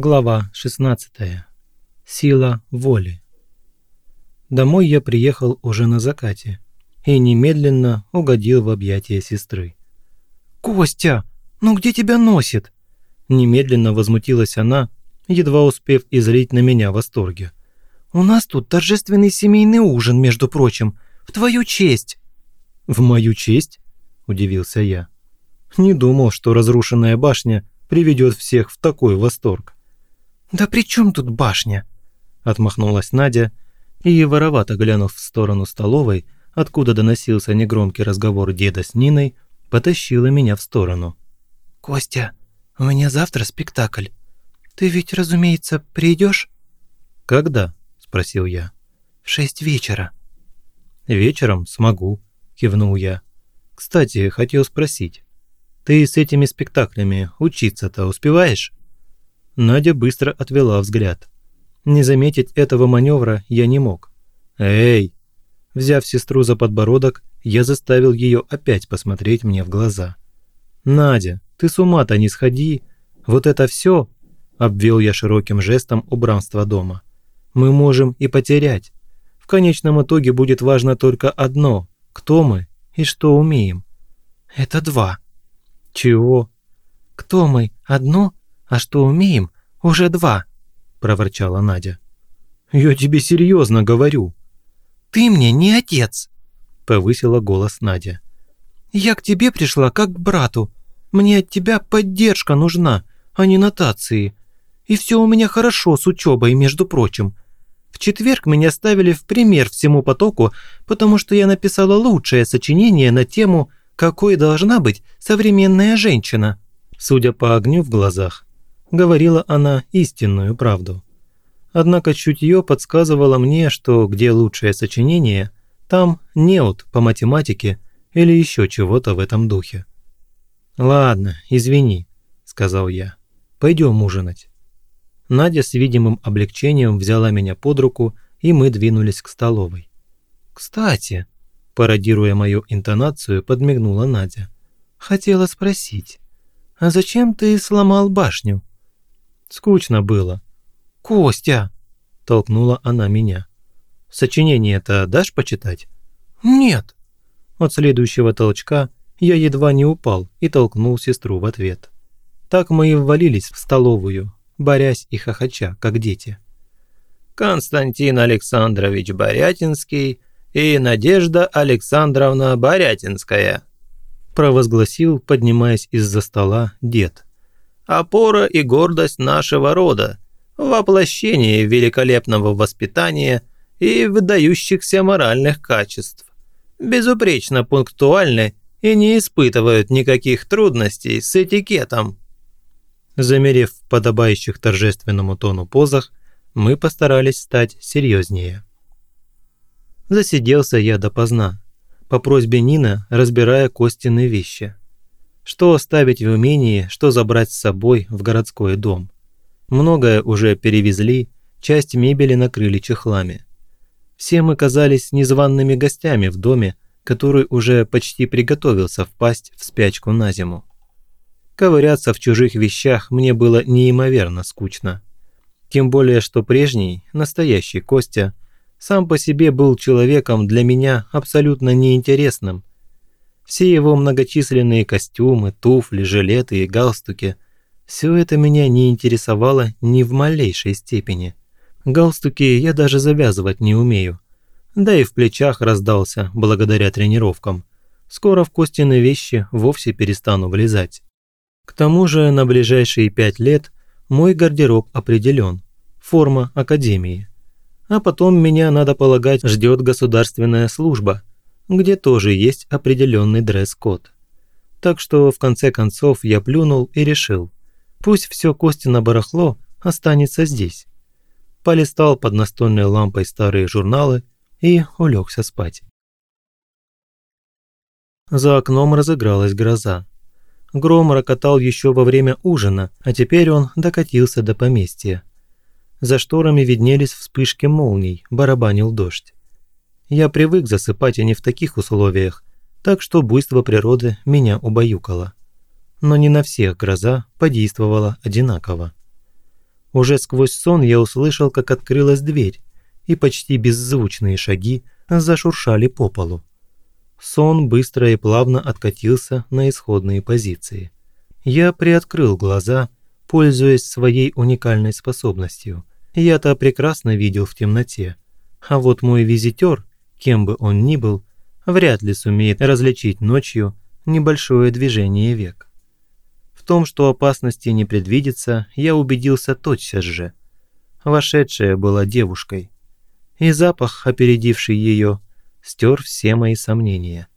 Глава 16. Сила воли. Домой я приехал уже на закате и немедленно угодил в объятия сестры. «Костя, ну где тебя носит?» Немедленно возмутилась она, едва успев излить на меня восторге. «У нас тут торжественный семейный ужин, между прочим, в твою честь!» «В мою честь?» – удивился я. Не думал, что разрушенная башня приведет всех в такой восторг. «Да при чем тут башня?» – отмахнулась Надя и, воровато глянув в сторону столовой, откуда доносился негромкий разговор деда с Ниной, потащила меня в сторону. «Костя, у меня завтра спектакль. Ты ведь, разумеется, придешь? «Когда?» – спросил я. «В шесть вечера». «Вечером смогу», – кивнул я. «Кстати, хотел спросить, ты с этими спектаклями учиться-то успеваешь?» Надя быстро отвела взгляд. Не заметить этого маневра я не мог. «Эй!» Взяв сестру за подбородок, я заставил ее опять посмотреть мне в глаза. «Надя, ты с ума-то не сходи! Вот это все!» Обвел я широким жестом убранство дома. «Мы можем и потерять. В конечном итоге будет важно только одно – кто мы и что умеем». «Это два», «Чего?» «Кто мы? Одно? А что умеем? Уже два», – проворчала Надя. «Я тебе серьезно говорю». «Ты мне не отец», – повысила голос Надя. «Я к тебе пришла как к брату. Мне от тебя поддержка нужна, а не нотации. И все у меня хорошо с учебой, между прочим. В четверг меня ставили в пример всему потоку, потому что я написала лучшее сочинение на тему какой должна быть современная женщина. Судя по огню в глазах, говорила она истинную правду. Однако чутье подсказывало мне, что где лучшее сочинение, там неуд по математике или еще чего-то в этом духе. «Ладно, извини», – сказал я. «Пойдем ужинать». Надя с видимым облегчением взяла меня под руку, и мы двинулись к столовой. «Кстати», Пародируя мою интонацию, подмигнула Надя. «Хотела спросить, а зачем ты сломал башню?» «Скучно было». «Костя!» – толкнула она меня. «Сочинение-то дашь почитать?» «Нет». От следующего толчка я едва не упал и толкнул сестру в ответ. Так мы и ввалились в столовую, борясь и хохоча, как дети. Константин Александрович Борятинский и Надежда Александровна Борятинская», провозгласил, поднимаясь из-за стола, дед. «Опора и гордость нашего рода, воплощение великолепного воспитания и выдающихся моральных качеств. Безупречно пунктуальны и не испытывают никаких трудностей с этикетом». Замерев в подобающих торжественному тону позах, мы постарались стать серьезнее. Засиделся я допоздна, по просьбе Нины разбирая Костины вещи. Что оставить в умении, что забрать с собой в городской дом. Многое уже перевезли, часть мебели накрыли чехлами. Все мы казались незваными гостями в доме, который уже почти приготовился впасть в спячку на зиму. Ковыряться в чужих вещах мне было неимоверно скучно. Тем более, что прежний, настоящий Костя – сам по себе был человеком для меня абсолютно неинтересным. Все его многочисленные костюмы, туфли, жилеты и галстуки – все это меня не интересовало ни в малейшей степени. Галстуки я даже завязывать не умею. Да и в плечах раздался благодаря тренировкам. Скоро в Костины вещи вовсе перестану влезать. К тому же на ближайшие пять лет мой гардероб определен. Форма академии а потом меня, надо полагать, ждет государственная служба, где тоже есть определенный дресс-код. Так что в конце концов я плюнул и решил, пусть все Костина барахло останется здесь. Полистал под настольной лампой старые журналы и улегся спать. За окном разыгралась гроза. Гром рокотал еще во время ужина, а теперь он докатился до поместья. За шторами виднелись вспышки молний, барабанил дождь. Я привык засыпать и не в таких условиях, так что буйство природы меня убаюкало. Но не на всех гроза подействовала одинаково. Уже сквозь сон я услышал, как открылась дверь, и почти беззвучные шаги зашуршали по полу. Сон быстро и плавно откатился на исходные позиции. Я приоткрыл глаза, пользуясь своей уникальной способностью. Я-то прекрасно видел в темноте. А вот мой визитер, кем бы он ни был, вряд ли сумеет различить ночью небольшое движение век. В том, что опасности не предвидится, я убедился тотчас же. Вошедшая была девушкой. И запах, опередивший ее, стер все мои сомнения.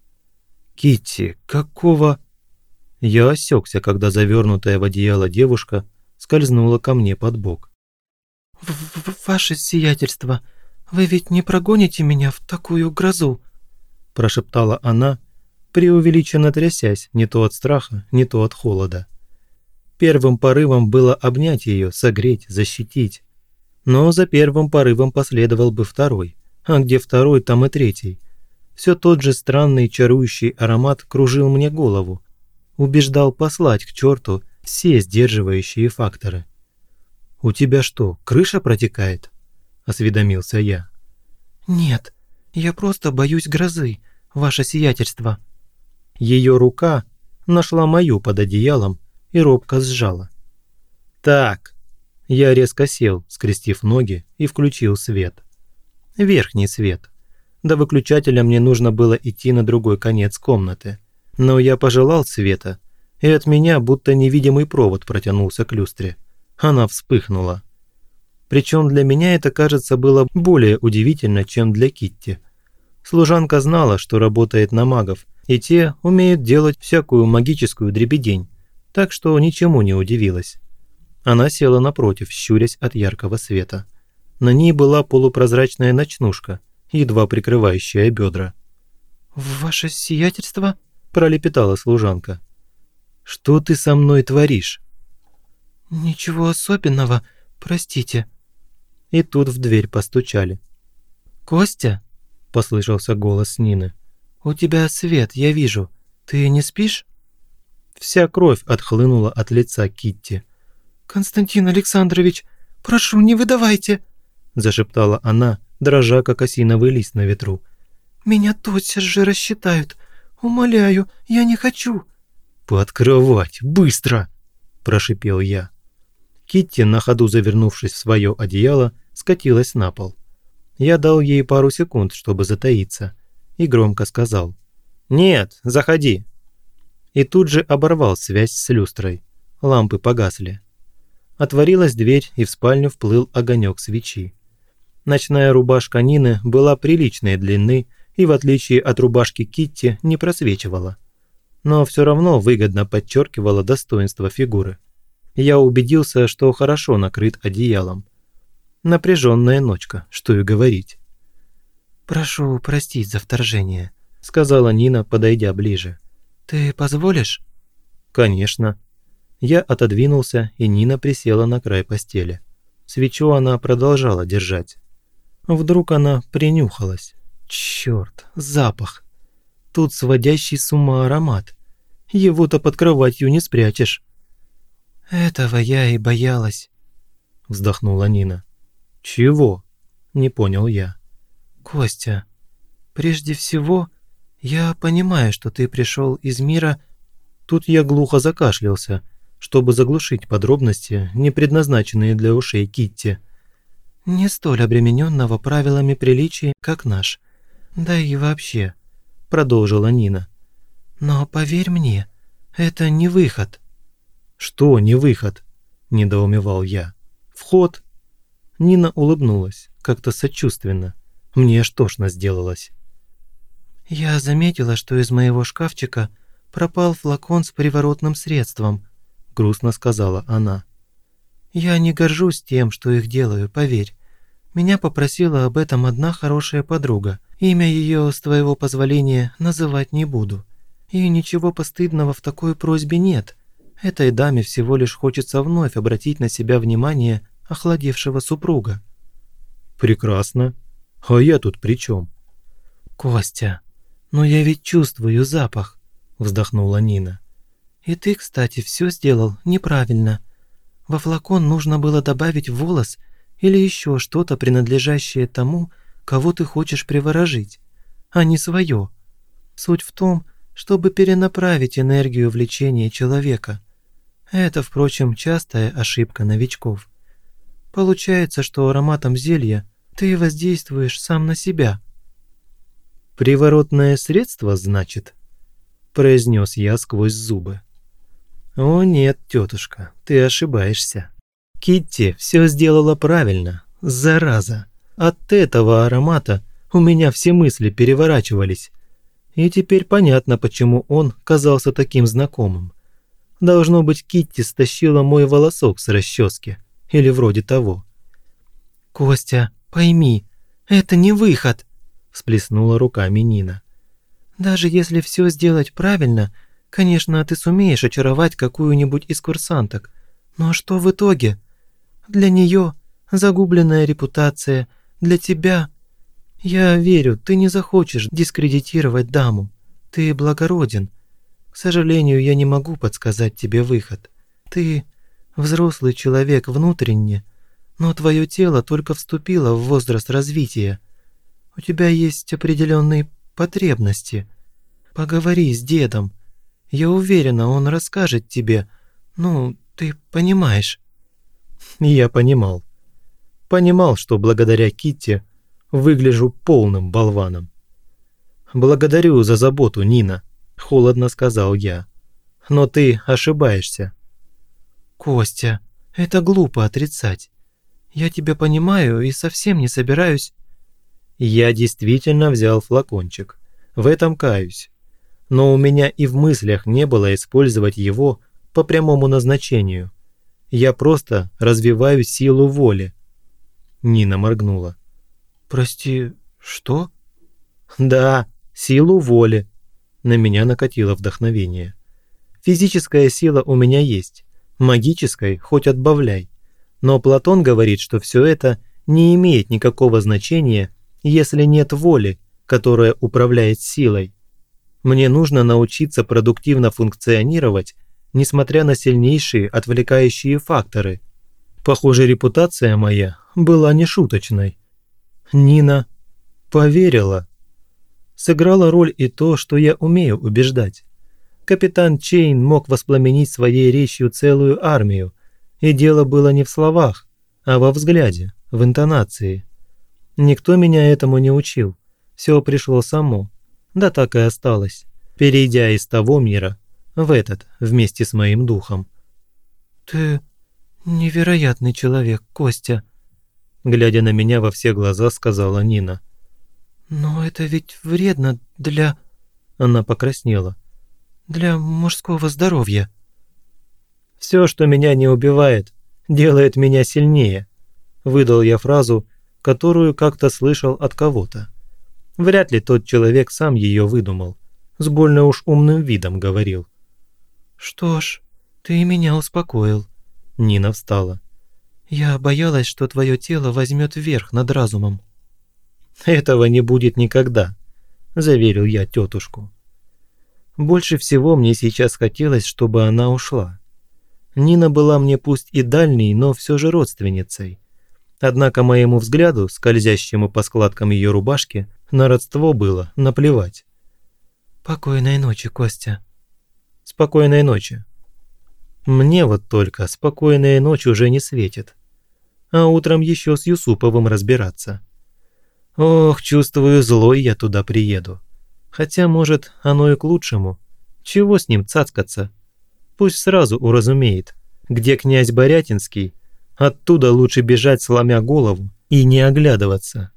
Китти, какого...» Я осекся, когда завернутая в одеяло девушка скользнула ко мне под бок. «Ваше сиятельство, вы ведь не прогоните меня в такую грозу?» прошептала она, преувеличенно трясясь не то от страха, не то от холода. Первым порывом было обнять ее, согреть, защитить. Но за первым порывом последовал бы второй, а где второй, там и третий. Все тот же странный чарующий аромат кружил мне голову, убеждал послать к черту все сдерживающие факторы. «У тебя что, крыша протекает?» – осведомился я. «Нет, я просто боюсь грозы, ваше сиятельство». Ее рука нашла мою под одеялом и робко сжала. «Так». Я резко сел, скрестив ноги, и включил свет. Верхний свет. До выключателя мне нужно было идти на другой конец комнаты. Но я пожелал света, и от меня будто невидимый провод протянулся к люстре. Она вспыхнула. Причем для меня это, кажется, было более удивительно, чем для Китти. Служанка знала, что работает на магов, и те умеют делать всякую магическую дребедень, так что ничему не удивилась. Она села напротив, щурясь от яркого света. На ней была полупрозрачная ночнушка, едва прикрывающая бедра. «Ваше сиятельство?» – пролепетала служанка. «Что ты со мной творишь?» «Ничего особенного, простите», и тут в дверь постучали. «Костя?» – послышался голос Нины. «У тебя свет, я вижу. Ты не спишь?» Вся кровь отхлынула от лица Китти. «Константин Александрович, прошу, не выдавайте!» – зашептала она, дрожа, как осиновый лист на ветру. «Меня тотчас же рассчитают. Умоляю, я не хочу!» «Пооткрывать, быстро!» – прошипел я. Китти, на ходу завернувшись в свое одеяло, скатилась на пол. Я дал ей пару секунд, чтобы затаиться, и громко сказал «Нет, заходи». И тут же оборвал связь с люстрой. Лампы погасли. Отворилась дверь, и в спальню вплыл огонек свечи. Ночная рубашка Нины была приличной длины и, в отличие от рубашки Китти, не просвечивала. Но все равно выгодно подчеркивала достоинство фигуры. Я убедился, что хорошо накрыт одеялом. Напряженная ночка, что и говорить. «Прошу простить за вторжение», – сказала Нина, подойдя ближе. «Ты позволишь?» «Конечно». Я отодвинулся, и Нина присела на край постели. Свечу она продолжала держать. Вдруг она принюхалась. Черт, запах. Тут сводящий с ума аромат. Его-то под кроватью не спрячешь. «Этого я и боялась», – вздохнула Нина. «Чего?» – не понял я. «Костя, прежде всего, я понимаю, что ты пришел из мира...» Тут я глухо закашлялся, чтобы заглушить подробности, не предназначенные для ушей Китти. «Не столь обремененного правилами приличий, как наш. Да и вообще», – продолжила Нина. «Но поверь мне, это не выход». «Что не выход?» – недоумевал я. «Вход?» Нина улыбнулась, как-то сочувственно. Мне аж тошно сделалось. «Я заметила, что из моего шкафчика пропал флакон с приворотным средством», – грустно сказала она. «Я не горжусь тем, что их делаю, поверь. Меня попросила об этом одна хорошая подруга. Имя ее, с твоего позволения, называть не буду. И ничего постыдного в такой просьбе нет. Этой даме всего лишь хочется вновь обратить на себя внимание охладевшего супруга. «Прекрасно. А я тут при чем? «Костя, но я ведь чувствую запах», – вздохнула Нина. «И ты, кстати, все сделал неправильно. Во флакон нужно было добавить волос или еще что-то, принадлежащее тому, кого ты хочешь приворожить, а не свое. Суть в том, чтобы перенаправить энергию в лечение человека. Это, впрочем, частая ошибка новичков. Получается, что ароматом зелья ты воздействуешь сам на себя. «Приворотное средство, значит?» – произнес я сквозь зубы. «О нет, тетушка, ты ошибаешься. Китти все сделала правильно, зараза. От этого аромата у меня все мысли переворачивались. И теперь понятно, почему он казался таким знакомым. Должно быть, Китти стащила мой волосок с расчески. Или вроде того. «Костя, пойми, это не выход!» – всплеснула руками Нина. «Даже если все сделать правильно, конечно, ты сумеешь очаровать какую-нибудь из курсанток. Но что в итоге? Для нее загубленная репутация, для тебя «Я верю, ты не захочешь дискредитировать даму. Ты благороден. К сожалению, я не могу подсказать тебе выход. Ты взрослый человек внутренне, но твое тело только вступило в возраст развития. У тебя есть определенные потребности. Поговори с дедом. Я уверена, он расскажет тебе. Ну, ты понимаешь». Я понимал. Понимал, что благодаря Китте выгляжу полным болваном. «Благодарю за заботу, Нина», – холодно сказал я. «Но ты ошибаешься». «Костя, это глупо отрицать. Я тебя понимаю и совсем не собираюсь...» Я действительно взял флакончик. В этом каюсь. Но у меня и в мыслях не было использовать его по прямому назначению. Я просто развиваю силу воли. Нина моргнула. «Прости, что?» «Да, силу воли». На меня накатило вдохновение. «Физическая сила у меня есть, магической хоть отбавляй. Но Платон говорит, что все это не имеет никакого значения, если нет воли, которая управляет силой. Мне нужно научиться продуктивно функционировать, несмотря на сильнейшие отвлекающие факторы. Похоже, репутация моя была нешуточной. Нина поверила. Сыграла роль и то, что я умею убеждать. Капитан Чейн мог воспламенить своей речью целую армию, и дело было не в словах, а во взгляде, в интонации. Никто меня этому не учил, все пришло само, да так и осталось, перейдя из того мира в этот вместе с моим духом. «Ты невероятный человек, Костя», глядя на меня во все глаза, сказала Нина. «Но это ведь вредно для...» Она покраснела. «Для мужского здоровья». «Все, что меня не убивает, делает меня сильнее», выдал я фразу, которую как-то слышал от кого-то. Вряд ли тот человек сам ее выдумал. С больно уж умным видом говорил. «Что ж, ты меня успокоил». Нина встала. Я боялась, что твое тело возьмет верх над разумом. Этого не будет никогда, заверил я тетушку. Больше всего мне сейчас хотелось, чтобы она ушла. Нина была мне пусть и дальней, но все же родственницей. Однако моему взгляду, скользящему по складкам ее рубашки, на родство было наплевать. «Покойной ночи, Костя». «Спокойной ночи». Мне вот только спокойная ночь уже не светит а утром еще с Юсуповым разбираться. Ох, чувствую, злой я туда приеду. Хотя, может, оно и к лучшему. Чего с ним цацкаться? Пусть сразу уразумеет, где князь Борятинский, оттуда лучше бежать, сломя голову, и не оглядываться.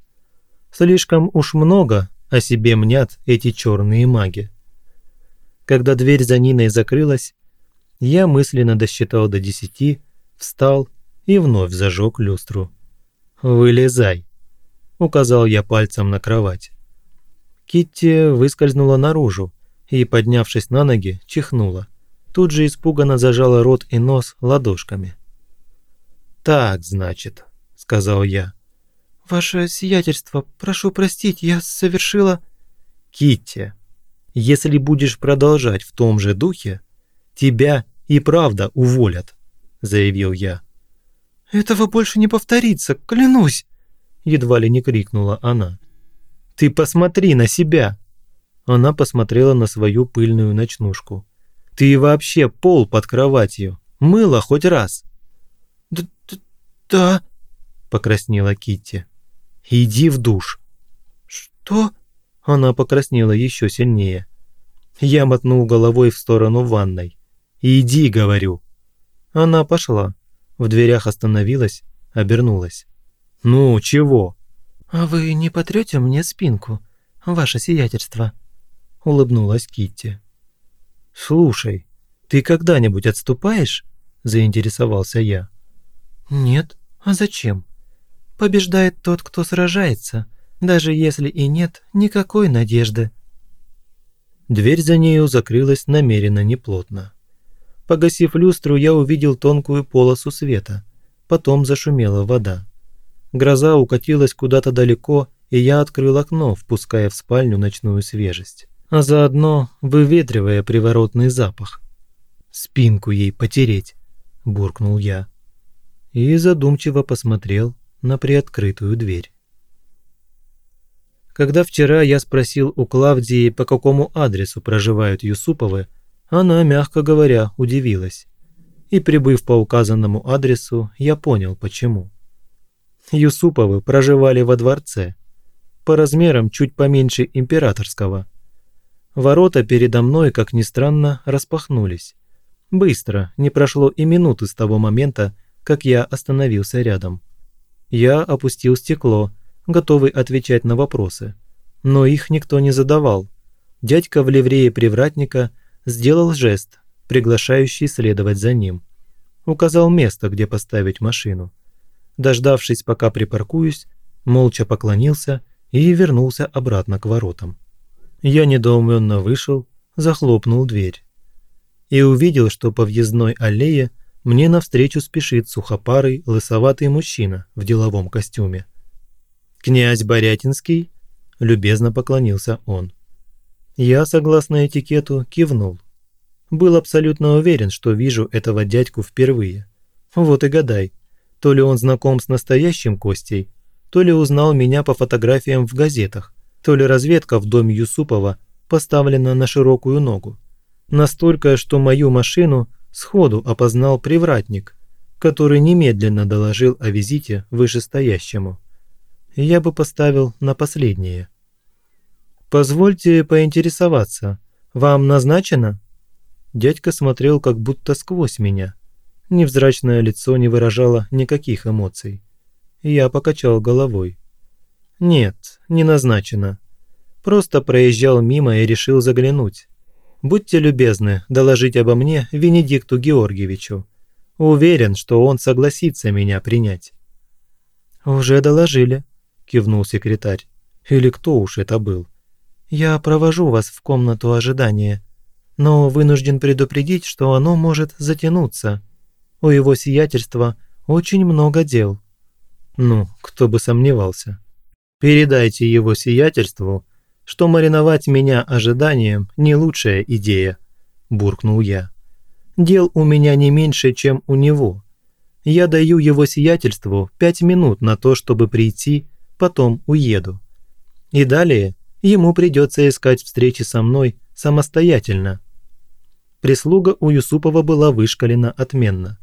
Слишком уж много о себе мнят эти черные маги. Когда дверь за Ниной закрылась, я мысленно досчитал до десяти, встал и вновь зажег люстру. «Вылезай», – указал я пальцем на кровать. Китти выскользнула наружу и, поднявшись на ноги, чихнула. Тут же испуганно зажала рот и нос ладошками. «Так, значит», – сказал я. «Ваше сиятельство, прошу простить, я совершила...» «Китти, если будешь продолжать в том же духе, тебя и правда уволят», – заявил я. «Этого больше не повторится, клянусь!» Едва ли не крикнула она. «Ты посмотри на себя!» Она посмотрела на свою пыльную ночнушку. «Ты вообще пол под кроватью мыла хоть раз?» «Да», – покраснела Китти. «Иди в душ». «Что?» Она покраснела еще сильнее. Я мотнул головой в сторону ванной. «Иди», – говорю. Она пошла. В дверях остановилась, обернулась. «Ну, чего?» «А вы не потрете мне спинку, ваше сиятельство?» Улыбнулась Китти. «Слушай, ты когда-нибудь отступаешь?» Заинтересовался я. «Нет, а зачем? Побеждает тот, кто сражается, даже если и нет никакой надежды». Дверь за нею закрылась намеренно неплотно. Погасив люстру, я увидел тонкую полосу света. Потом зашумела вода. Гроза укатилась куда-то далеко, и я открыл окно, впуская в спальню ночную свежесть. А заодно выветривая приворотный запах. «Спинку ей потереть», – буркнул я. И задумчиво посмотрел на приоткрытую дверь. Когда вчера я спросил у Клавдии, по какому адресу проживают Юсуповы, она, мягко говоря, удивилась. И прибыв по указанному адресу, я понял, почему. Юсуповы проживали во дворце, по размерам чуть поменьше императорского. Ворота передо мной, как ни странно, распахнулись. Быстро, не прошло и минуты с того момента, как я остановился рядом. Я опустил стекло, готовый отвечать на вопросы. Но их никто не задавал. Дядька в ливрее привратника сделал жест, приглашающий следовать за ним. Указал место, где поставить машину дождавшись, пока припаркуюсь, молча поклонился и вернулся обратно к воротам. Я недоуменно вышел, захлопнул дверь. И увидел, что по въездной аллее мне навстречу спешит сухопарый, лысоватый мужчина в деловом костюме. «Князь Борятинский?» – любезно поклонился он. Я, согласно этикету, кивнул. Был абсолютно уверен, что вижу этого дядьку впервые. Вот и гадай, то ли он знаком с настоящим Костей, то ли узнал меня по фотографиям в газетах, то ли разведка в доме Юсупова поставлена на широкую ногу. Настолько, что мою машину сходу опознал привратник, который немедленно доложил о визите вышестоящему. Я бы поставил на последнее. «Позвольте поинтересоваться, вам назначено?» Дядька смотрел как будто сквозь меня – Невзрачное лицо не выражало никаких эмоций. Я покачал головой. «Нет, не назначено. Просто проезжал мимо и решил заглянуть. Будьте любезны доложить обо мне Венедикту Георгиевичу. Уверен, что он согласится меня принять». «Уже доложили», – кивнул секретарь. «Или кто уж это был?» «Я провожу вас в комнату ожидания, но вынужден предупредить, что оно может затянуться». У его сиятельства очень много дел. Ну, кто бы сомневался. Передайте его сиятельству, что мариновать меня ожиданием не лучшая идея, буркнул я. Дел у меня не меньше, чем у него. Я даю его сиятельству пять минут на то, чтобы прийти, потом уеду. И далее ему придется искать встречи со мной самостоятельно. Прислуга у Юсупова была вышкалена отменно.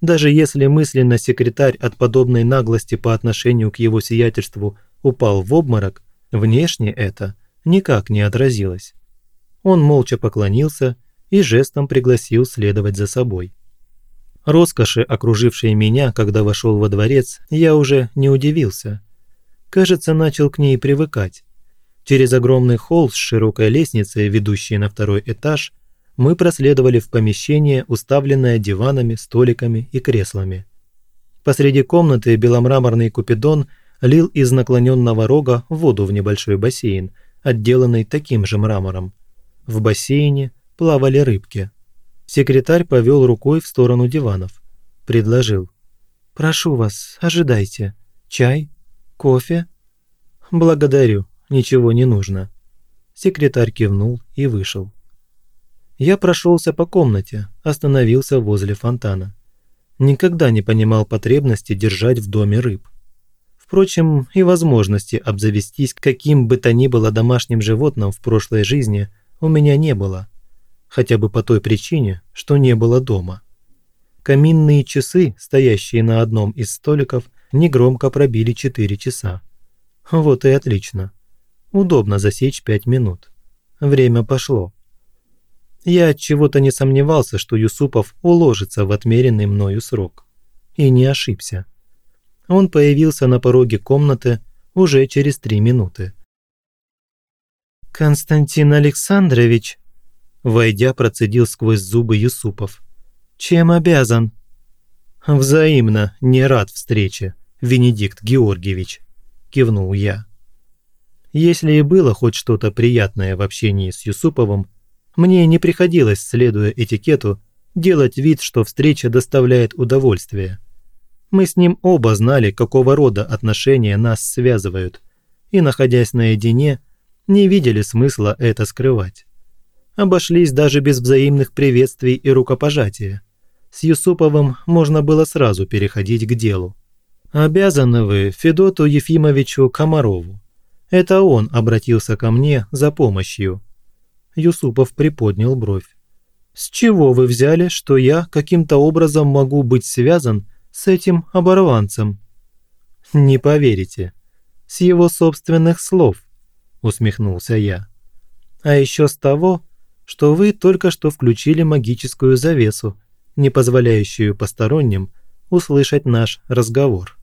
Даже если мысленно секретарь от подобной наглости по отношению к его сиятельству упал в обморок, внешне это никак не отразилось. Он молча поклонился и жестом пригласил следовать за собой. Роскоши, окружившей меня, когда вошел во дворец, я уже не удивился. Кажется, начал к ней привыкать. Через огромный холл с широкой лестницей, ведущей на второй этаж, мы проследовали в помещение, уставленное диванами, столиками и креслами. Посреди комнаты беломраморный купидон лил из наклоненного рога воду в небольшой бассейн, отделанный таким же мрамором. В бассейне плавали рыбки. Секретарь повел рукой в сторону диванов. Предложил. «Прошу вас, ожидайте. Чай? Кофе?» «Благодарю, ничего не нужно». Секретарь кивнул и вышел. Я прошелся по комнате, остановился возле фонтана. никогда не понимал потребности держать в доме рыб. Впрочем, и возможности обзавестись каким бы то ни было домашним животным в прошлой жизни у меня не было. Хотя бы по той причине, что не было дома. Каминные часы, стоящие на одном из столиков, негромко пробили 4 часа. Вот и отлично. Удобно засечь 5 минут. Время пошло. Я от чего-то не сомневался, что Юсупов уложится в отмеренный мною срок. И не ошибся. Он появился на пороге комнаты уже через три минуты. «Константин Александрович», войдя, процедил сквозь зубы Юсупов. «Чем обязан?» «Взаимно не рад встрече, Венедикт Георгиевич», – кивнул я. Если и было хоть что-то приятное в общении с Юсуповым, мне не приходилось, следуя этикету, делать вид, что встреча доставляет удовольствие. Мы с ним оба знали, какого рода отношения нас связывают, и, находясь наедине, не видели смысла это скрывать. Обошлись даже без взаимных приветствий и рукопожатия. С Юсуповым можно было сразу переходить к делу. Обязаны вы Федоту Ефимовичу Комарову. Это он обратился ко мне за помощью. Юсупов приподнял бровь. «С чего вы взяли, что я каким-то образом могу быть связан с этим оборванцем?» «Не поверите. С его собственных слов», – усмехнулся я. «А еще с того, что вы только что включили магическую завесу, не позволяющую посторонним услышать наш разговор».